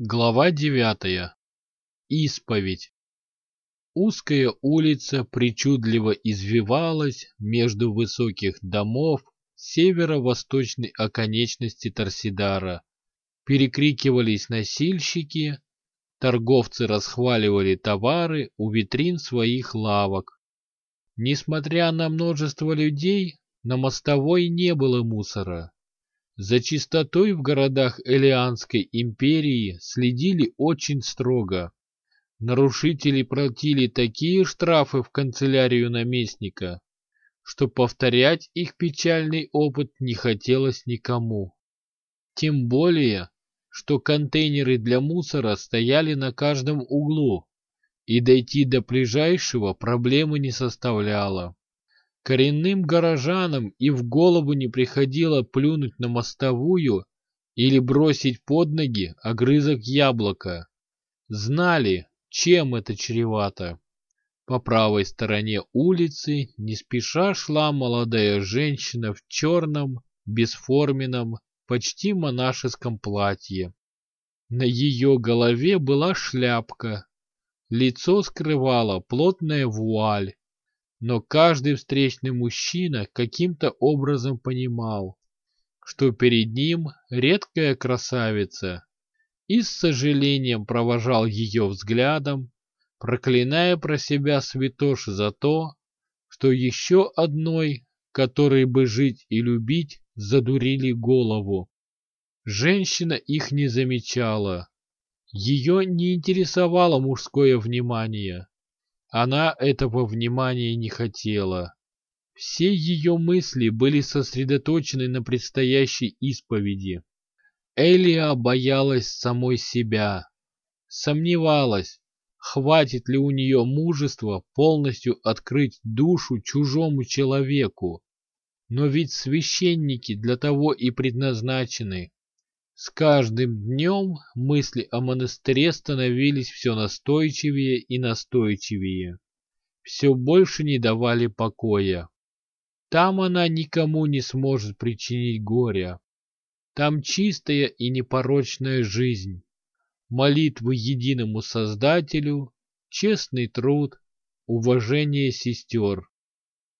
Глава девятая. Исповедь. Узкая улица причудливо извивалась между высоких домов северо-восточной оконечности Торсидара. Перекрикивались носильщики, торговцы расхваливали товары у витрин своих лавок. Несмотря на множество людей, на мостовой не было мусора. За чистотой в городах Элианской империи следили очень строго. Нарушители платили такие штрафы в канцелярию наместника, что повторять их печальный опыт не хотелось никому. Тем более, что контейнеры для мусора стояли на каждом углу, и дойти до ближайшего проблемы не составляло. Коренным горожанам и в голову не приходило плюнуть на мостовую или бросить под ноги огрызок яблока. Знали, чем это чревато. По правой стороне улицы не спеша шла молодая женщина в черном, бесформенном, почти монашеском платье. На ее голове была шляпка. Лицо скрывала плотная вуаль, но каждый встречный мужчина каким-то образом понимал, что перед ним редкая красавица, и с сожалением провожал ее взглядом, проклиная про себя святош за то, что еще одной, которой бы жить и любить, задурили голову. Женщина их не замечала. Ее не интересовало мужское внимание. Она этого внимания не хотела. Все ее мысли были сосредоточены на предстоящей исповеди. Элия боялась самой себя. Сомневалась, хватит ли у нее мужества полностью открыть душу чужому человеку. Но ведь священники для того и предназначены. С каждым днем мысли о монастыре становились все настойчивее и настойчивее. Все больше не давали покоя. Там она никому не сможет причинить горя. Там чистая и непорочная жизнь, молитвы единому Создателю, честный труд, уважение сестер.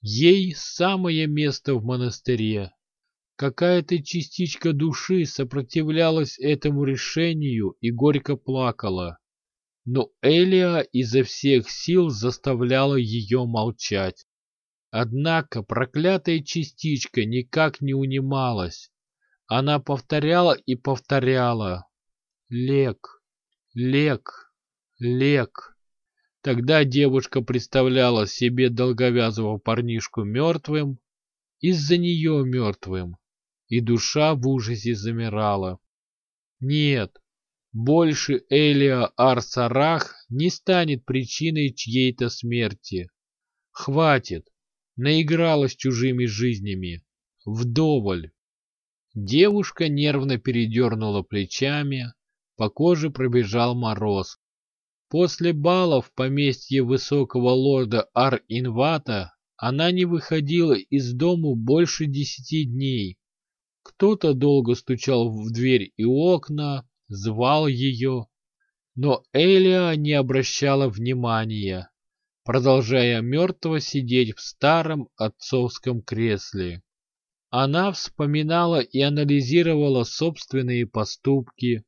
Ей самое место в монастыре. Какая-то частичка души сопротивлялась этому решению и горько плакала. Но Элия изо всех сил заставляла ее молчать. Однако проклятая частичка никак не унималась. Она повторяла и повторяла «Лек, Лек, Лек». Тогда девушка представляла себе долговязого парнишку мертвым, из-за нее мертвым и душа в ужасе замирала. Нет, больше Элия Арсарах не станет причиной чьей-то смерти. Хватит, наигралась чужими жизнями, вдоволь. Девушка нервно передернула плечами, по коже пробежал мороз. После бала в поместье высокого лорда Ар-Инвата она не выходила из дому больше десяти дней, кто-то долго стучал в дверь и окна, звал ее, но Элия не обращала внимания, продолжая мертво сидеть в старом отцовском кресле. Она вспоминала и анализировала собственные поступки,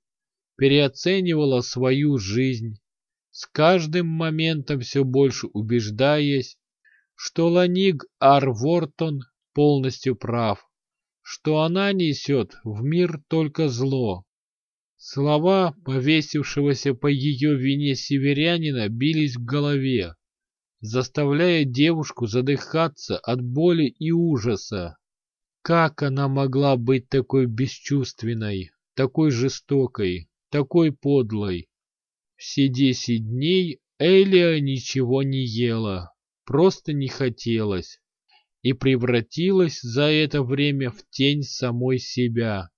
переоценивала свою жизнь, с каждым моментом все больше убеждаясь, что Ланиг Арвортон полностью прав что она несет в мир только зло. Слова повесившегося по ее вине северянина бились в голове, заставляя девушку задыхаться от боли и ужаса. Как она могла быть такой бесчувственной, такой жестокой, такой подлой? Все десять дней Элия ничего не ела, просто не хотелось и превратилась за это время в тень самой себя.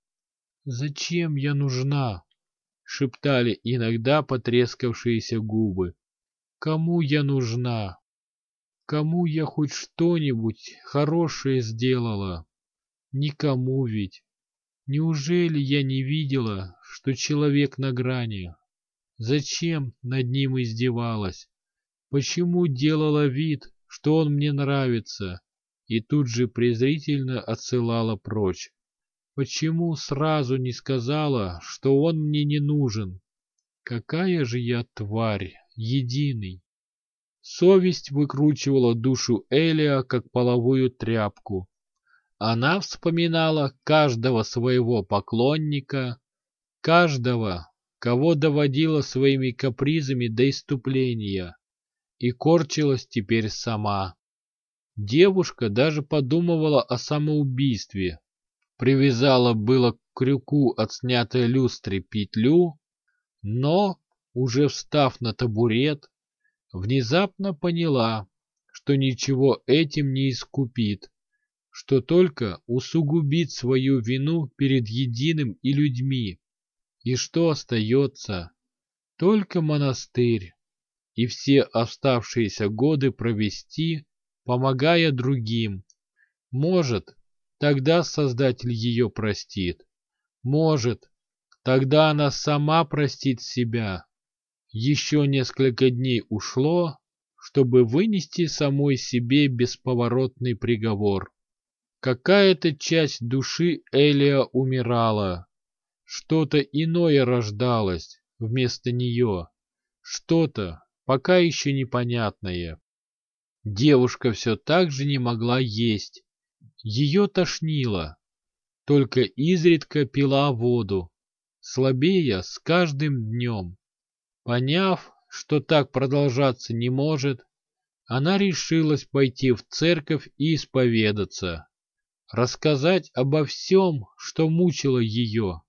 «Зачем я нужна?» — шептали иногда потрескавшиеся губы. «Кому я нужна? Кому я хоть что-нибудь хорошее сделала? Никому ведь. Неужели я не видела, что человек на грани? Зачем над ним издевалась? Почему делала вид, что он мне нравится, и тут же презрительно отсылала прочь? Почему сразу не сказала, что он мне не нужен? Какая же я тварь, единый! Совесть выкручивала душу Элия, как половую тряпку. Она вспоминала каждого своего поклонника, каждого, кого доводила своими капризами до иступления, и корчилась теперь сама. Девушка даже подумывала о самоубийстве, привязала было к крюку от снятой люстры петлю, но, уже встав на табурет, внезапно поняла, что ничего этим не искупит, что только усугубит свою вину перед единым и людьми. И что остается? Только монастырь, и все оставшиеся годы провести, помогая другим. Может, тогда Создатель ее простит. Может, тогда она сама простит себя. Еще несколько дней ушло, чтобы вынести самой себе бесповоротный приговор. Какая-то часть души Элия умирала. Что-то иное рождалось вместо нее. Что-то, пока еще непонятное. Девушка все так же не могла есть. Ее тошнило. Только изредка пила воду, слабея с каждым днем. Поняв, что так продолжаться не может, она решилась пойти в церковь и исповедаться, рассказать обо всем, что мучило ее.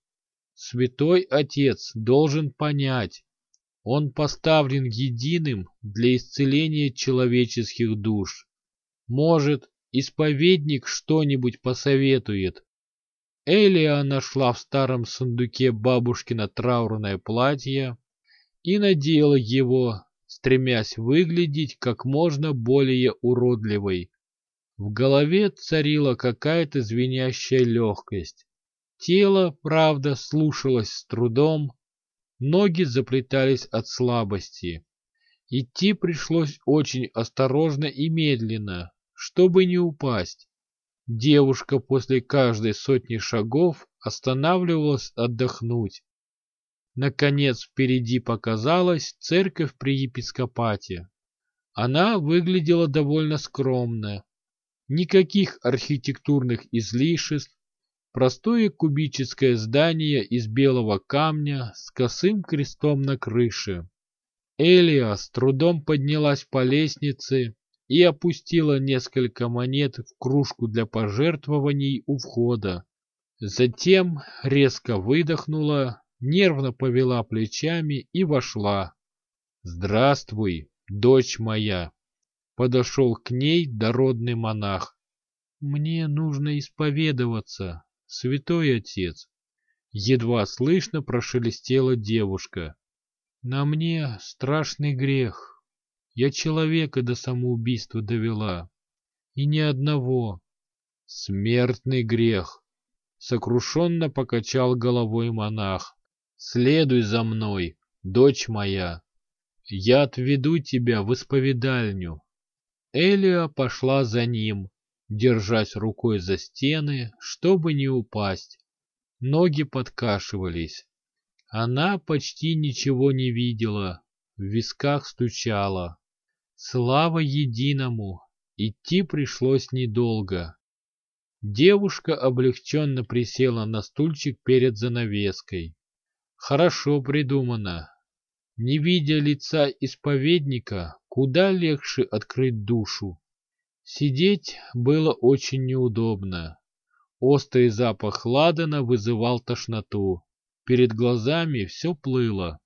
Святой Отец должен понять, он поставлен единым для исцеления человеческих душ. Может, исповедник что-нибудь посоветует. Элия нашла в старом сундуке бабушкино траурное платье, и надела его, стремясь выглядеть как можно более уродливой. В голове царила какая-то звенящая легкость. Тело, правда, слушалось с трудом, ноги заплетались от слабости. Идти пришлось очень осторожно и медленно, чтобы не упасть. Девушка после каждой сотни шагов останавливалась отдохнуть. Наконец впереди показалась церковь при епископате. Она выглядела довольно скромно. Никаких архитектурных излишеств, простое кубическое здание из белого камня с косым крестом на крыше. Элия с трудом поднялась по лестнице и опустила несколько монет в кружку для пожертвований у входа. Затем резко выдохнула нервно повела плечами и вошла. «Здравствуй, дочь моя!» Подошел к ней дородный монах. «Мне нужно исповедоваться, святой отец!» Едва слышно прошелестела девушка. «На мне страшный грех. Я человека до самоубийства довела. И ни одного. Смертный грех!» Сокрушенно покачал головой монах. Следуй за мной, дочь моя. Я отведу тебя в исповедальню. Элия пошла за ним, держась рукой за стены, чтобы не упасть. Ноги подкашивались. Она почти ничего не видела, в висках стучала. Слава единому! Идти пришлось недолго. Девушка облегченно присела на стульчик перед занавеской. Хорошо придумано. Не видя лица исповедника, куда легче открыть душу. Сидеть было очень неудобно. Острый запах ладана вызывал тошноту. Перед глазами все плыло.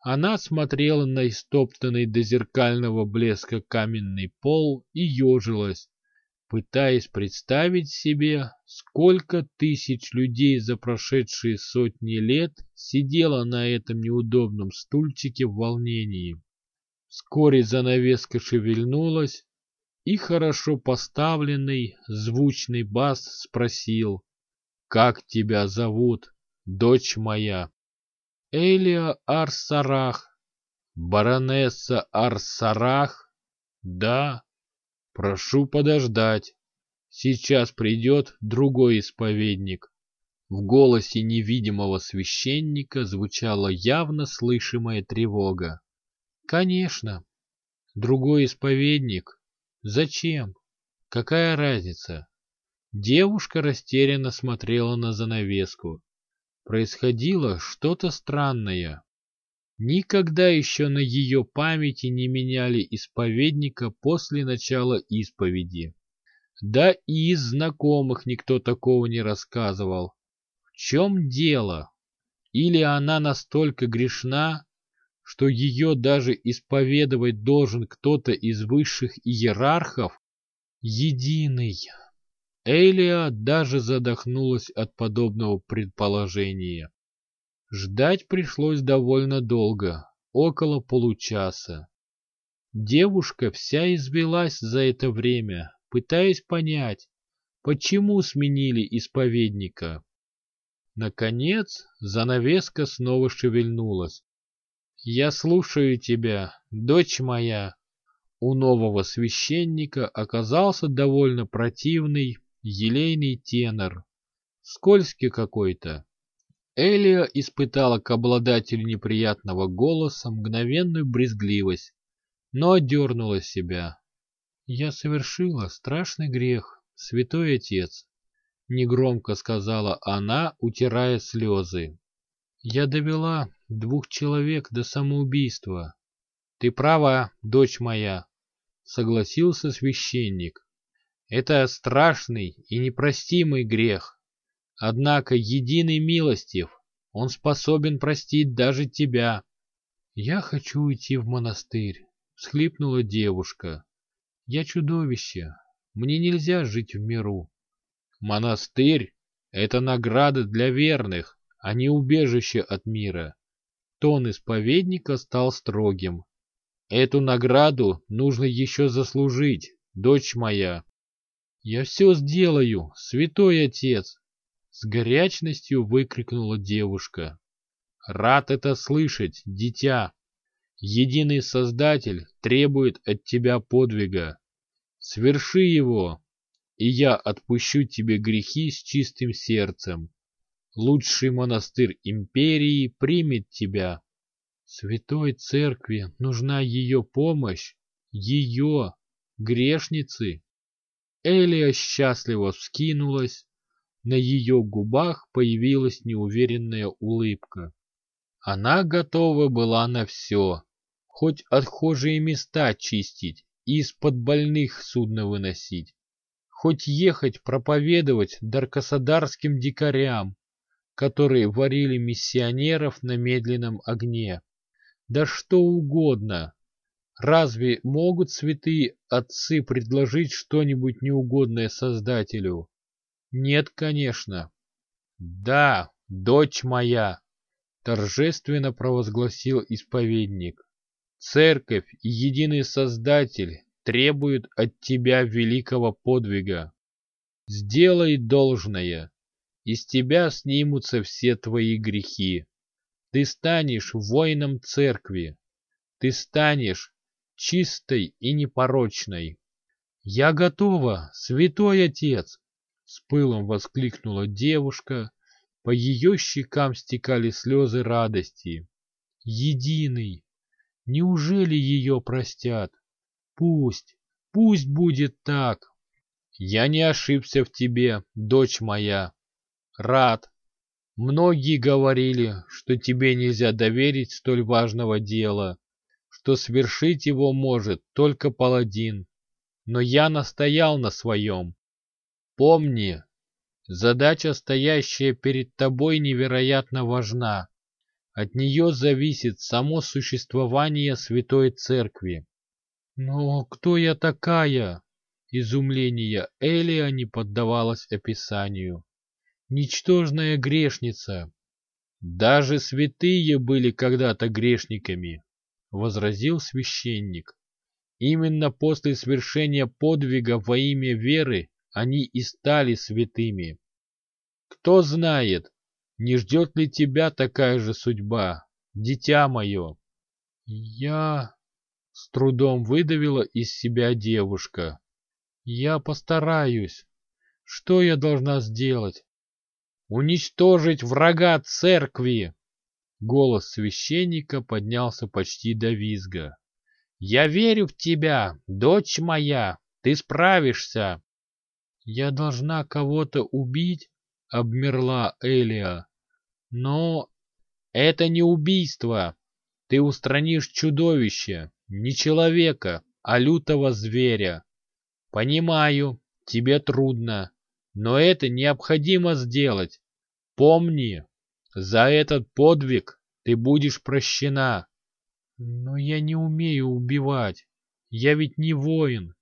Она смотрела на истоптанный до зеркального блеска каменный пол и ежилась, пытаясь представить себе, сколько тысяч людей за прошедшие сотни лет сидело на этом неудобном стульчике в волнении. Вскоре занавеска шевельнулась, и хорошо поставленный звучный бас спросил, Как тебя зовут, дочь моя? Элия Арсарах. Баронесса Арсарах? Да. Прошу подождать. Сейчас придет другой исповедник. В голосе невидимого священника звучала явно слышимая тревога. Конечно. Другой исповедник. Зачем? Какая разница? Девушка растерянно смотрела на занавеску. Происходило что-то странное. Никогда еще на ее памяти не меняли исповедника после начала исповеди. Да и из знакомых никто такого не рассказывал. В чем дело? Или она настолько грешна, что ее даже исповедовать должен кто-то из высших иерархов? Единый. Элия даже задохнулась от подобного предположения. Ждать пришлось довольно долго, около получаса. Девушка вся извелась за это время, пытаясь понять, почему сменили исповедника. Наконец, занавеска снова шевельнулась. «Я слушаю тебя, дочь моя!» У нового священника оказался довольно противный, елейный тенор. Скользкий какой-то. Элия испытала к обладателю неприятного голоса мгновенную брезгливость, но одернула себя. «Я совершила страшный грех, святой отец», — негромко сказала она, утирая слезы. «Я довела двух человек до самоубийства». «Ты права, дочь моя», — согласился священник. «Это страшный и непростимый грех. Однако единый милостив, он способен простить даже тебя». «Я хочу уйти в монастырь», — всхлипнула девушка. «Я чудовище. Мне нельзя жить в миру». «Монастырь — это награда для верных, а не убежище от мира». Тон исповедника стал строгим. «Эту награду нужно еще заслужить, дочь моя». «Я все сделаю, святой отец!» С горячностью выкрикнула девушка. «Рад это слышать, дитя!» Единый Создатель требует от тебя подвига. Сверши его, и я отпущу тебе грехи с чистым сердцем. Лучший монастырь империи примет тебя. Святой Церкви нужна ее помощь, ее, грешницы. Элия счастливо вскинулась, на ее губах появилась неуверенная улыбка. Она готова была на все, хоть отхожие места чистить и из-под больных судно выносить хоть ехать проповедовать даркосадарским дикарям, которые варили миссионеров на медленном огне. Да что угодно. Разве могут святые отцы предложить что-нибудь неугодное Создателю? Нет, конечно. Да, дочь моя, торжественно провозгласил исповедник. Церковь и единый Создатель требуют от тебя великого подвига. Сделай должное, из тебя снимутся все твои грехи. Ты станешь воином церкви, ты станешь чистой и непорочной. Я готова, святой отец! С пылом воскликнула девушка, по ее щекам стекали слезы радости. Единый! Неужели ее простят? Пусть, пусть будет так. Я не ошибся в тебе, дочь моя. Рад. Многие говорили, что тебе нельзя доверить столь важного дела, что свершить его может только паладин. Но я настоял на своем. Помни, задача, стоящая перед тобой, невероятно важна. От нее зависит само существование Святой Церкви. «Но кто я такая?» Изумление Элия не поддавалось описанию. «Ничтожная грешница!» «Даже святые были когда-то грешниками», — возразил священник. «Именно после свершения подвига во имя веры они и стали святыми». кто знает, не ждет ли тебя такая же судьба, дитя мое? Я... С трудом выдавила из себя девушка. Я постараюсь. Что я должна сделать? Уничтожить врага церкви! Голос священника поднялся почти до визга. «Я верю в тебя, дочь моя, ты справишься!» «Я должна кого-то убить?» — обмерла Элия. «Но это не убийство. Ты устранишь чудовище, не человека, а лютого зверя. Понимаю, тебе трудно, но это необходимо сделать. Помни, за этот подвиг ты будешь прощена. Но я не умею убивать. Я ведь не воин.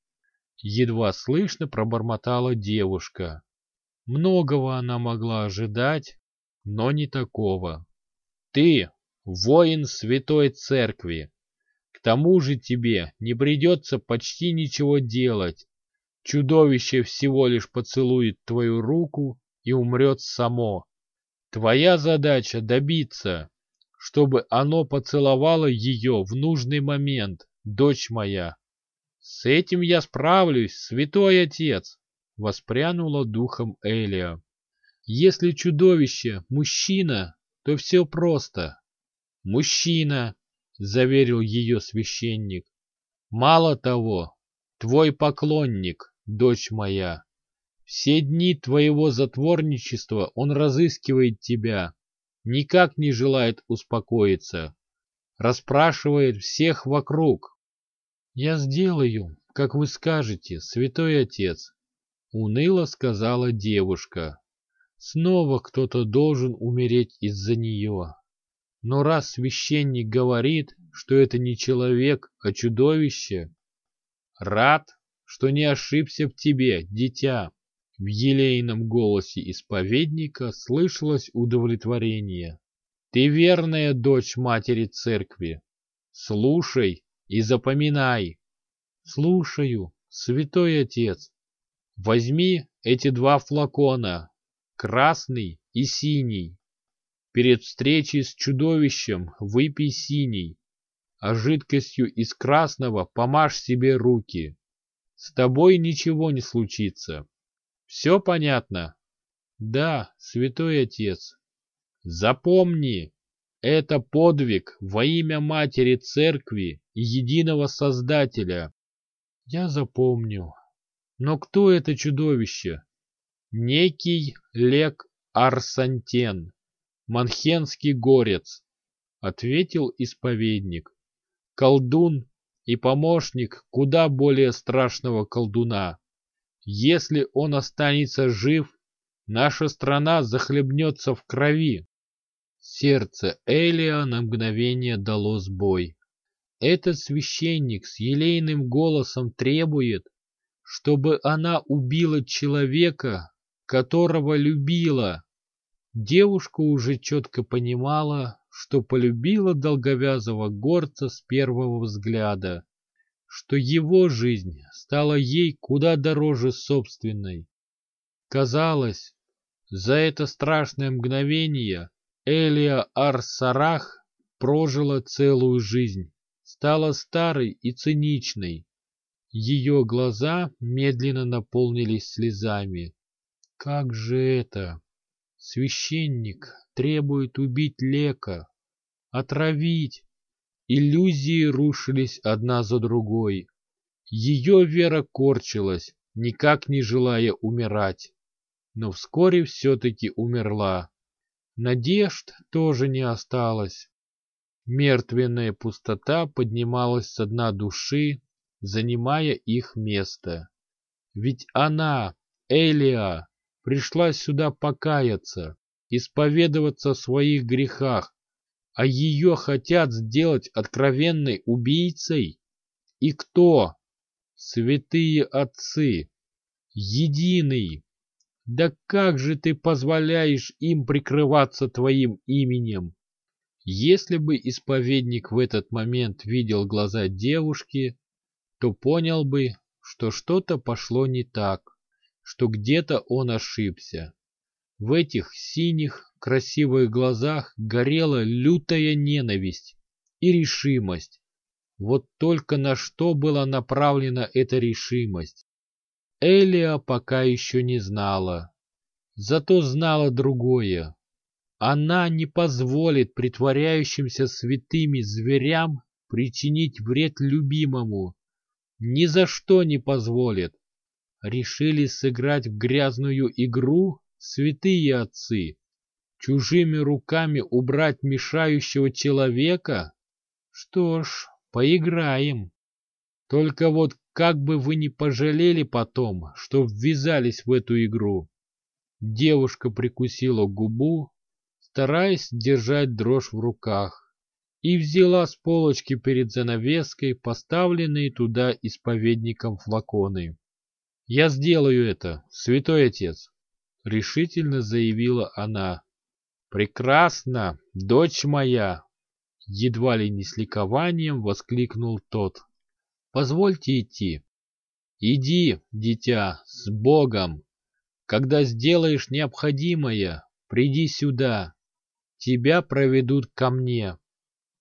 Едва слышно пробормотала девушка. Многого она могла ожидать, но не такого. Ты воин Святой Церкви. К тому же тебе не придется почти ничего делать. Чудовище всего лишь поцелует твою руку и умрет само. Твоя задача добиться, чтобы оно поцеловало ее в нужный момент, дочь моя. С этим я справлюсь, святой отец, воспрянула духом Элия. Если чудовище мужчина, то все просто. Мужчина, заверил ее священник. Мало того, твой поклонник, дочь моя. Все дни твоего затворничества он разыскивает тебя, никак не желает успокоиться, расспрашивает всех вокруг. Я сделаю, как вы скажете, святой отец, уныло сказала девушка. Снова кто-то должен умереть из-за нее. Но раз священник говорит, что это не человек, а чудовище, рад, что не ошибся в тебе, дитя. В елейном голосе исповедника слышалось удовлетворение. Ты верная дочь матери церкви. Слушай и запоминай. Слушаю, святой отец. Возьми эти два флакона, красный и синий. Перед встречей с чудовищем выпей синий, а жидкостью из красного помажь себе руки. С тобой ничего не случится. Все понятно? Да, святой отец. Запомни, это подвиг во имя Матери Церкви и Единого Создателя. Я запомню. Но кто это чудовище? Некий Лек Арсантен, Манхенский горец, ответил исповедник. Колдун и помощник куда более страшного колдуна. Если он останется жив, наша страна захлебнется в крови. Сердце Элия на мгновение дало сбой. Этот священник с елейным голосом требует, чтобы она убила человека, которого любила. Девушка уже четко понимала, что полюбила долговязого горца с первого взгляда, что его жизнь стала ей куда дороже собственной. Казалось, за это страшное мгновение Элия Арсарах прожила целую жизнь, стала старой и циничной. Ее глаза медленно наполнились слезами. Как же это? Священник требует убить Лека, отравить. Иллюзии рушились одна за другой. Ее вера корчилась, никак не желая умирать. Но вскоре все-таки умерла. Надежд тоже не осталось. Мертвенная пустота поднималась со дна души, занимая их место. Ведь она, Элия, пришла сюда покаяться, исповедоваться в своих грехах, а ее хотят сделать откровенной убийцей? И кто? Святые отцы, единый. Да как же ты позволяешь им прикрываться твоим именем? Если бы исповедник в этот момент видел глаза девушки, то понял бы, что что-то пошло не так, что где-то он ошибся. В этих синих, красивых глазах горела лютая ненависть и решимость. Вот только на что была направлена эта решимость. Элия пока еще не знала. Зато знала другое. Она не позволит притворяющимся святыми зверям причинить вред любимому. Ни за что не позволит. Решили сыграть в грязную игру святые отцы. Чужими руками убрать мешающего человека? Что ж, поиграем. Только вот как бы вы не пожалели потом, что ввязались в эту игру. Девушка прикусила губу, стараясь держать дрожь в руках, и взяла с полочки перед занавеской поставленные туда исповедником флаконы. «Я сделаю это, святой отец!» — решительно заявила она. «Прекрасно, дочь моя!» Едва ли не с ликованием воскликнул тот. «Позвольте идти». «Иди, дитя, с Богом! Когда сделаешь необходимое, приди сюда тебя проведут ко мне.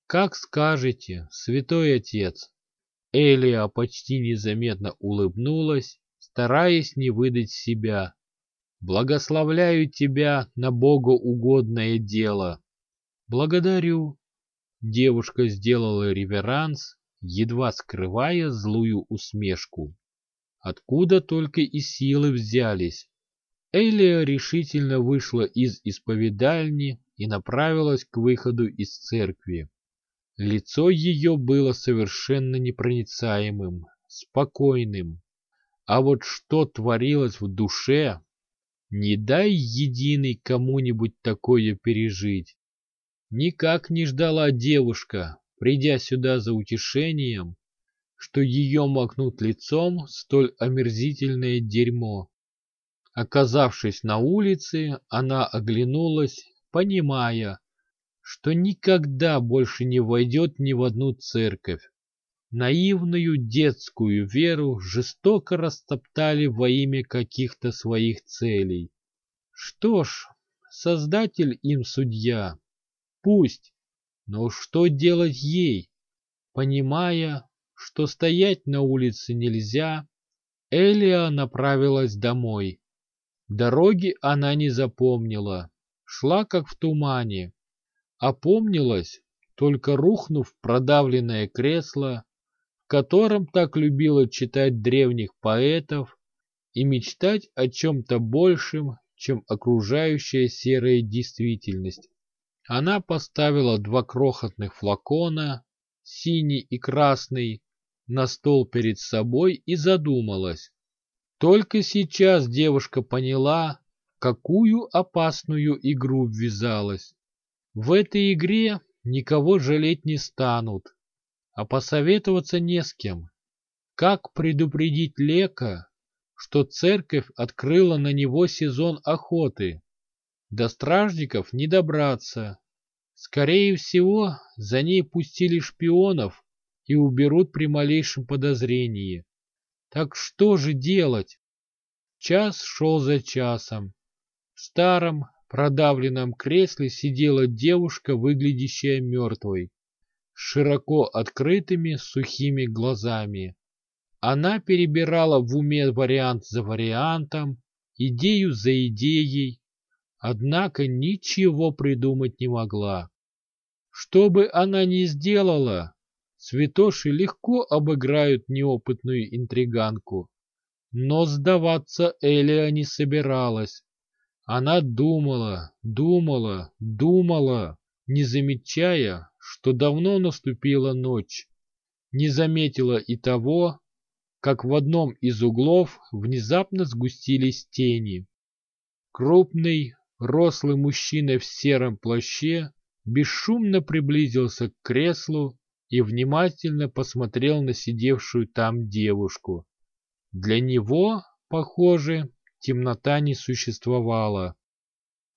Как скажете, святой отец. Элия почти незаметно улыбнулась, стараясь не выдать себя. Благословляю тебя на богоугодное дело. Благодарю. Девушка сделала реверанс, едва скрывая злую усмешку. Откуда только и силы взялись. Элия решительно вышла из исповедальни и направилась к выходу из церкви. Лицо ее было совершенно непроницаемым, спокойным. А вот что творилось в душе, не дай единый кому-нибудь такое пережить. Никак не ждала девушка, придя сюда за утешением, что ее макнут лицом столь омерзительное дерьмо. Оказавшись на улице, она оглянулась понимая, что никогда больше не войдет ни в одну церковь. Наивную детскую веру жестоко растоптали во имя каких-то своих целей. Что ж, Создатель им судья. Пусть. Но что делать ей? Понимая, что стоять на улице нельзя, Элия направилась домой. Дороги она не запомнила, шла как в тумане. Опомнилась, только рухнув в продавленное кресло, котором так любила читать древних поэтов и мечтать о чем-то большем, чем окружающая серая действительность. Она поставила два крохотных флакона, синий и красный, на стол перед собой и задумалась. Только сейчас девушка поняла, какую опасную игру ввязалась. В этой игре никого жалеть не станут, а посоветоваться не с кем. Как предупредить Лека, что церковь открыла на него сезон охоты? До стражников не добраться. Скорее всего, за ней пустили шпионов и уберут при малейшем подозрении. Так что же делать? Час шел за часом. В старом, продавленном кресле сидела девушка, выглядящая мертвой, широко открытыми сухими глазами. Она перебирала в уме вариант за вариантом, идею за идеей, однако ничего придумать не могла. Что бы она ни сделала, святоши легко обыграют неопытную интриганку. Но сдаваться Элия не собиралась. Она думала, думала, думала, не замечая, что давно наступила ночь. Не заметила и того, как в одном из углов внезапно сгустились тени. Крупный, рослый мужчина в сером плаще бесшумно приблизился к креслу и внимательно посмотрел на сидевшую там девушку. Для него, похоже, темнота не существовала.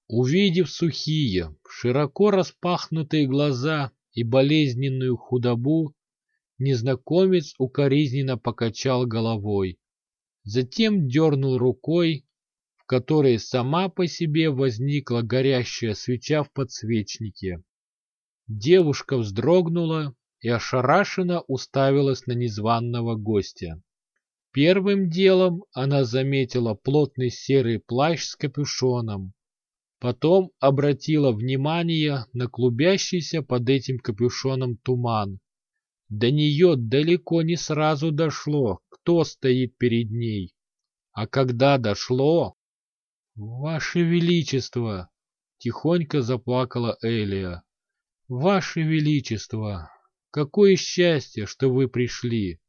Увидев сухие, широко распахнутые глаза и болезненную худобу, незнакомец укоризненно покачал головой. Затем дернул рукой, в которой сама по себе возникла горящая свеча в подсвечнике. Девушка вздрогнула и ошарашенно уставилась на незваного гостя. Первым делом она заметила плотный серый плащ с капюшоном. Потом обратила внимание на клубящийся под этим капюшоном туман. До нее далеко не сразу дошло, кто стоит перед ней. А когда дошло... «Ваше Величество!» — тихонько заплакала Элия. «Ваше Величество! Какое счастье, что вы пришли!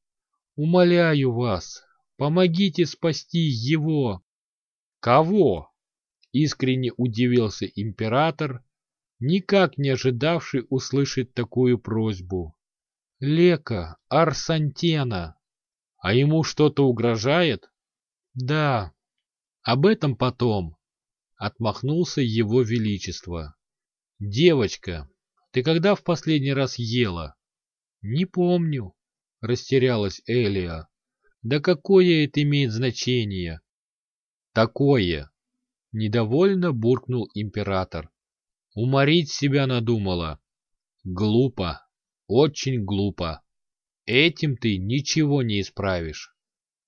Умоляю вас, помогите спасти его!» «Кого?» — искренне удивился император, никак не ожидавший услышать такую просьбу. Лека, Арсантена. А ему что-то угрожает? Да. Об этом потом. Отмахнулся его величество. Девочка, ты когда в последний раз ела? Не помню. Растерялась Элия. Да какое это имеет значение? Такое. Недовольно буркнул император. Уморить себя надумала. Глупо. Очень глупо. Этим ты ничего не исправишь.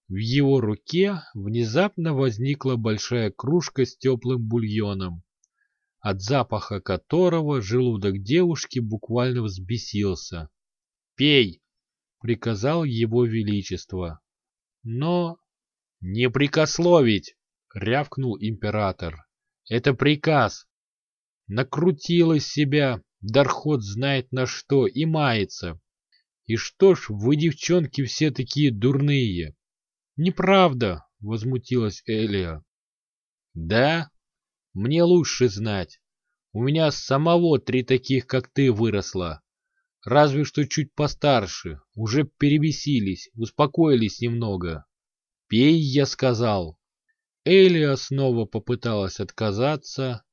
В его руке внезапно возникла большая кружка с теплым бульоном, от запаха которого желудок девушки буквально взбесился. «Пей!» — приказал его величество. «Но...» «Не прикословить!» — рявкнул император. «Это приказ!» Накрутил из себя Дархот знает на что и мается. И что ж вы, девчонки, все такие дурные? Неправда, возмутилась Элия. Да? Мне лучше знать. У меня самого три таких, как ты, выросло. Разве что чуть постарше, уже перебесились, успокоились немного. Пей, я сказал. Элия снова попыталась отказаться,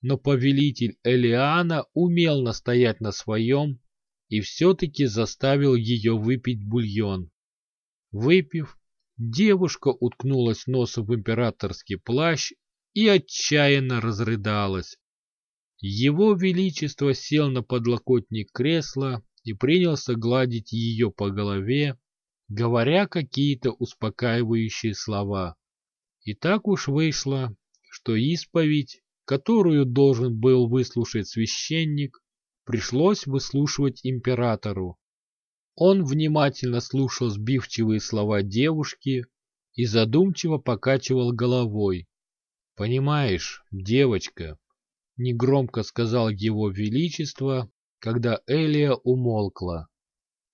но повелитель Элиана умел настоять на своем и все-таки заставил ее выпить бульон. Выпив, девушка уткнулась носом в императорский плащ и отчаянно разрыдалась. Его Величество сел на подлокотник кресла и принялся гладить ее по голове, говоря какие-то успокаивающие слова. И так уж вышло, что исповедь которую должен был выслушать священник, пришлось выслушивать императору. Он внимательно слушал сбивчивые слова девушки и задумчиво покачивал головой. «Понимаешь, девочка», — негромко сказал его величество, когда Элия умолкла,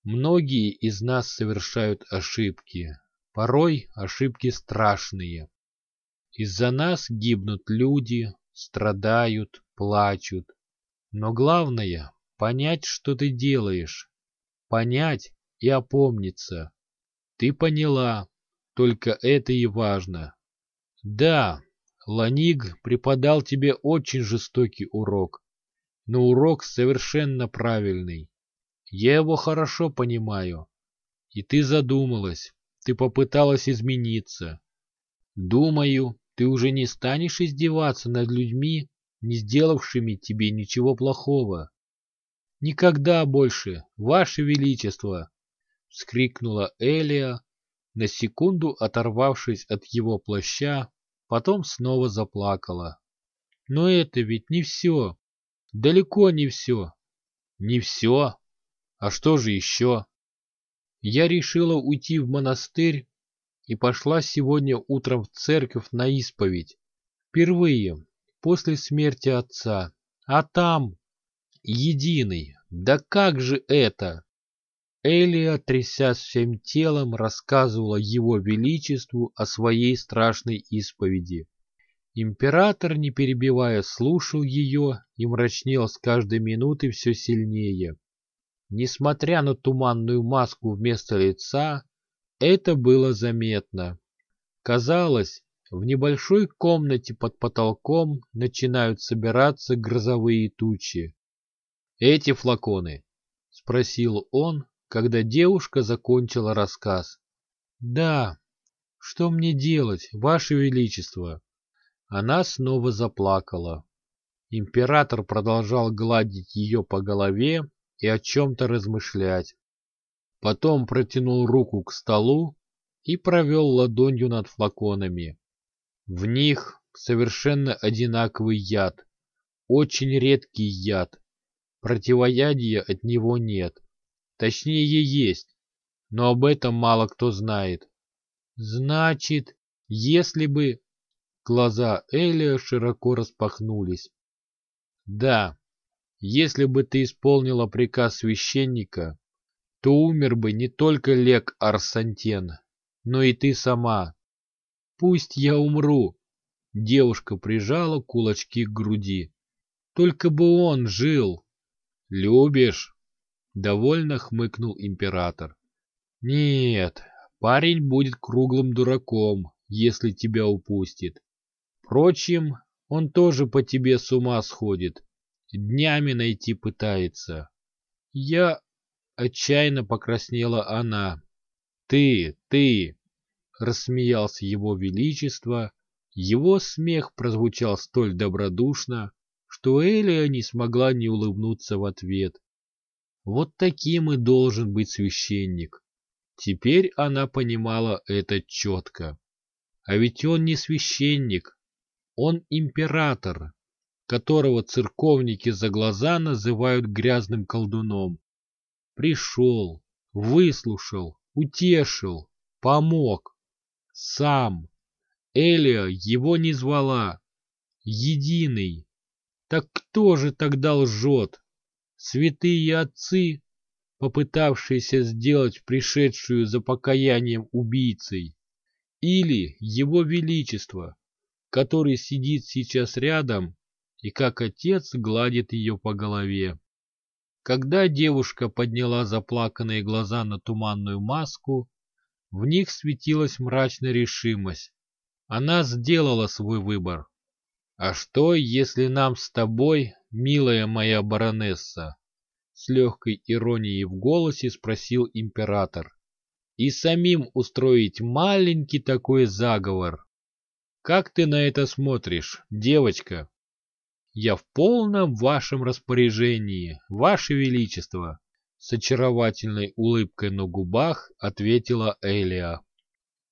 «многие из нас совершают ошибки, порой ошибки страшные. Из-за нас гибнут люди, страдают, плачут. Но главное — понять, что ты делаешь. Понять и опомниться. Ты поняла, только это и важно. Да, Ланиг преподал тебе очень жестокий урок, но урок совершенно правильный. Я его хорошо понимаю. И ты задумалась, ты попыталась измениться. Думаю, ты уже не станешь издеваться над людьми, не сделавшими тебе ничего плохого. Никогда больше, Ваше Величество! — вскрикнула Элия, на секунду оторвавшись от его плаща, потом снова заплакала. Но это ведь не все. Далеко не все. Не все? А что же еще? Я решила уйти в монастырь и пошла сегодня утром в церковь на исповедь. Впервые, после смерти отца. А там... Единый. Да как же это? Элия, трясясь всем телом, рассказывала его величеству о своей страшной исповеди. Император, не перебивая, слушал ее и мрачнел с каждой минутой все сильнее. Несмотря на туманную маску вместо лица, это было заметно. Казалось, в небольшой комнате под потолком начинают собираться грозовые тучи. «Эти флаконы?» — спросил он, когда девушка закончила рассказ. «Да. Что мне делать, Ваше Величество?» Она снова заплакала. Император продолжал гладить ее по голове и о чем-то размышлять. Потом протянул руку к столу и провел ладонью над флаконами. В них совершенно одинаковый яд, очень редкий яд. Противоядия от него нет. Точнее, есть, но об этом мало кто знает. Значит, если бы... Глаза Элия широко распахнулись. Да, если бы ты исполнила приказ священника, то умер бы не только Лек Арсантен, но и ты сама. Пусть я умру. Девушка прижала кулачки к груди. Только бы он жил. Любишь? Довольно хмыкнул император. Нет, парень будет круглым дураком, если тебя упустит. Впрочем, он тоже по тебе с ума сходит. Днями найти пытается. Я... Отчаянно покраснела она. Ты, ты... Рассмеялся его величество. Его смех прозвучал столь добродушно, что Элия не смогла не улыбнуться в ответ. Вот таким и должен быть священник. Теперь она понимала это четко. А ведь он не священник, он император, которого церковники за глаза называют грязным колдуном. Пришел, выслушал, утешил, помог. Сам. Элия его не звала. Единый. Так кто же тогда лжет? Святые отцы, попытавшиеся сделать пришедшую за покаянием убийцей? Или его величество, который сидит сейчас рядом и как отец гладит ее по голове. Когда девушка подняла заплаканные глаза на туманную маску, в них светилась мрачная решимость. Она сделала свой выбор. «А что, если нам с тобой, милая моя баронесса?» С легкой иронией в голосе спросил император. «И самим устроить маленький такой заговор?» Как ты на это смотришь, девочка? Я в полном вашем распоряжении, ваше величество, с очаровательной улыбкой на губах ответила Элия.